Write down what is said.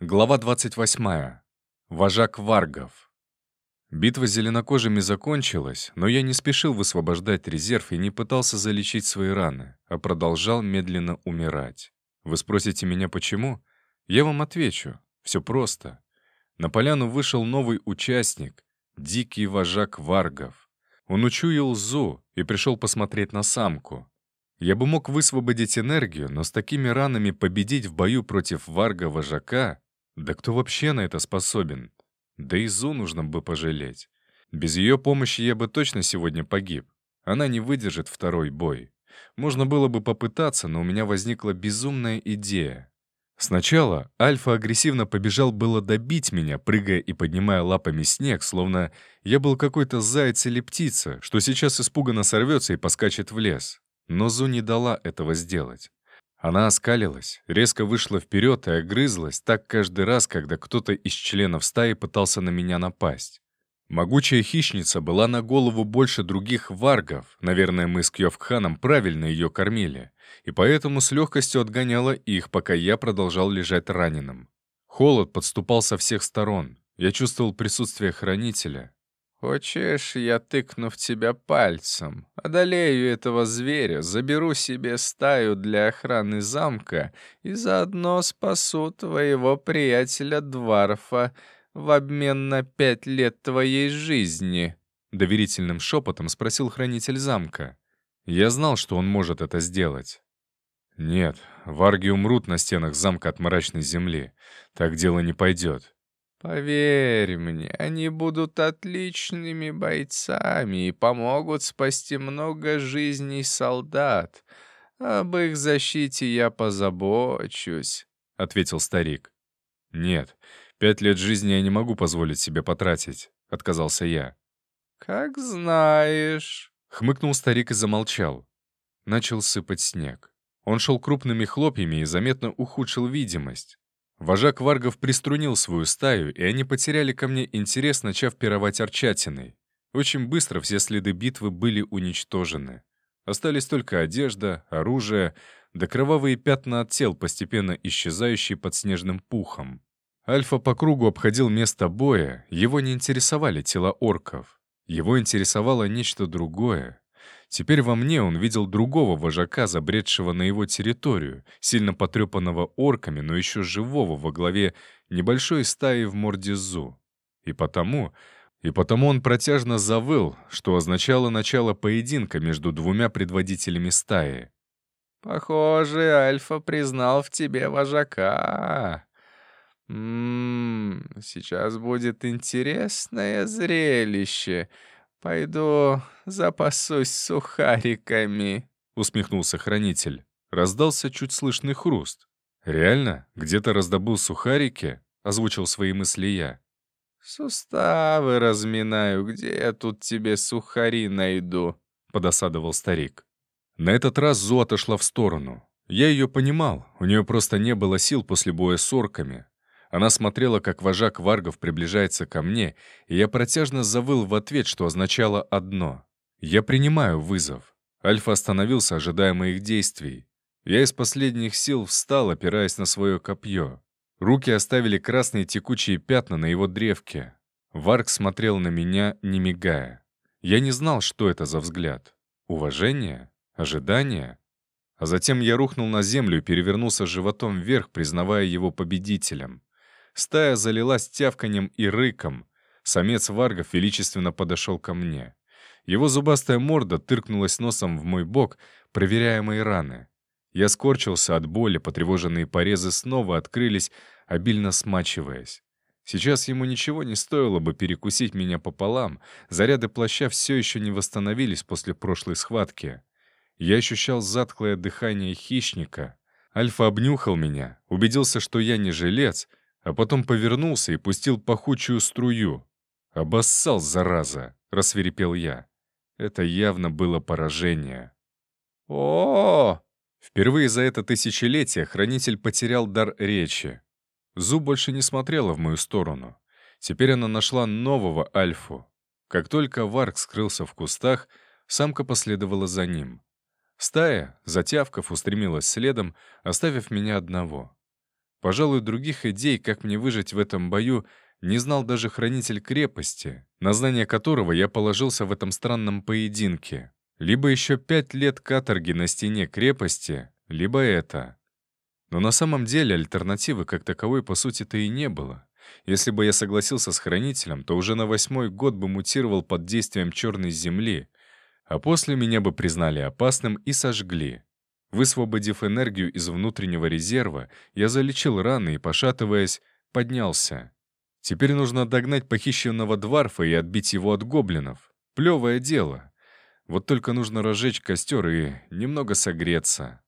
Глава 28. Вожак Варгов. Битва с зеленокожими закончилась, но я не спешил высвобождать резерв и не пытался залечить свои раны, а продолжал медленно умирать. Вы спросите меня, почему? Я вам отвечу. Все просто. На поляну вышел новый участник — дикий вожак Варгов. Он учуял Зу и пришел посмотреть на самку. Я бы мог высвободить энергию, но с такими ранами победить в бою против Варга-вожака да кто вообще на это способен? Да и Зу нужно бы пожалеть. Без ее помощи я бы точно сегодня погиб. Она не выдержит второй бой. Можно было бы попытаться, но у меня возникла безумная идея. Сначала Альфа агрессивно побежал было добить меня, прыгая и поднимая лапами снег, словно я был какой-то заяц или птица, что сейчас испуганно сорвется и поскачет в лес. Но Зу не дала этого сделать. Она оскалилась, резко вышла вперед и огрызлась так каждый раз, когда кто-то из членов стаи пытался на меня напасть. Могучая хищница была на голову больше других варгов, наверное, мы с Кьёвкханом правильно ее кормили, и поэтому с легкостью отгоняла их, пока я продолжал лежать раненым. Холод подступал со всех сторон, я чувствовал присутствие хранителя, «Хочешь, я тыкну в тебя пальцем, одолею этого зверя, заберу себе стаю для охраны замка и заодно спасу твоего приятеля Дварфа в обмен на пять лет твоей жизни?» Доверительным шепотом спросил хранитель замка. Я знал, что он может это сделать. «Нет, варги умрут на стенах замка от мрачной земли. Так дело не пойдет. Поверь мне, они будут отличными бойцами и помогут спасти много жизней солдат. Об их защите я позабочусь», — ответил старик. «Нет, пять лет жизни я не могу позволить себе потратить», — отказался я. «Как знаешь», — хмыкнул старик и замолчал. Начал сыпать снег. Он шел крупными хлопьями и заметно ухудшил видимость. Вожак варгов приструнил свою стаю, и они потеряли ко мне интерес, начав пировать арчатиной. Очень быстро все следы битвы были уничтожены. Остались только одежда, оружие, да кровавые пятна от тел, постепенно исчезающие под снежным пухом. Альфа по кругу обходил место боя, его не интересовали тела орков. Его интересовало нечто другое, Теперь во мне он видел другого вожака, забредшего на его территорию, сильно потрепанного орками, но еще живого во главе небольшой стаи в морде Зу. И потому... И потому он протяжно завыл, что означало начало поединка между двумя предводителями стаи. «Похоже, Альфа признал в тебе вожака. Ммм, сейчас будет интересное зрелище». «Пойду запасусь сухариками», — усмехнулся хранитель. Раздался чуть слышный хруст. «Реально? Где-то раздобыл сухарики?» — озвучил свои мысли я. «Суставы разминаю. Где я тут тебе сухари найду?» — подосадовал старик. На этот раз Зу отошла в сторону. Я ее понимал, у нее просто не было сил после боя с орками. Она смотрела, как вожак варгов приближается ко мне, и я протяжно завыл в ответ, что означало одно. «Я принимаю вызов». Альфа остановился, ожидая моих действий. Я из последних сил встал, опираясь на свое копье. Руки оставили красные текучие пятна на его древке. Варг смотрел на меня, не мигая. Я не знал, что это за взгляд. Уважение? Ожидание? А затем я рухнул на землю и перевернулся животом вверх, признавая его победителем. Стая залилась тявканьем и рыком. Самец варгов величественно подошел ко мне. Его зубастая морда тыркнулась носом в мой бок, проверяя мои раны. Я скорчился от боли, потревоженные порезы снова открылись, обильно смачиваясь. Сейчас ему ничего не стоило бы перекусить меня пополам, заряды плаща все еще не восстановились после прошлой схватки. Я ощущал затхлое дыхание хищника. Альфа обнюхал меня, убедился, что я не жилец, а потом повернулся и пустил пахучую струю. «Обоссал, зараза!» — рассверепел я. Это явно было поражение. о, Впервые за это тысячелетие хранитель потерял дар речи. Зу больше не смотрела в мою сторону. Теперь она нашла нового Альфу. Как только Варк скрылся в кустах, самка последовала за ним. Стая, затявков, устремилась следом, оставив меня одного. Пожалуй, других идей, как мне выжить в этом бою, не знал даже хранитель крепости, на знание которого я положился в этом странном поединке. Либо еще пять лет каторги на стене крепости, либо это. Но на самом деле альтернативы как таковой по сути-то и не было. Если бы я согласился с хранителем, то уже на восьмой год бы мутировал под действием черной земли, а после меня бы признали опасным и сожгли. Высвободив энергию из внутреннего резерва, я залечил раны и, пошатываясь, поднялся. Теперь нужно догнать похищенного дворфа и отбить его от гоблинов. Плевое дело. Вот только нужно разжечь костер и немного согреться.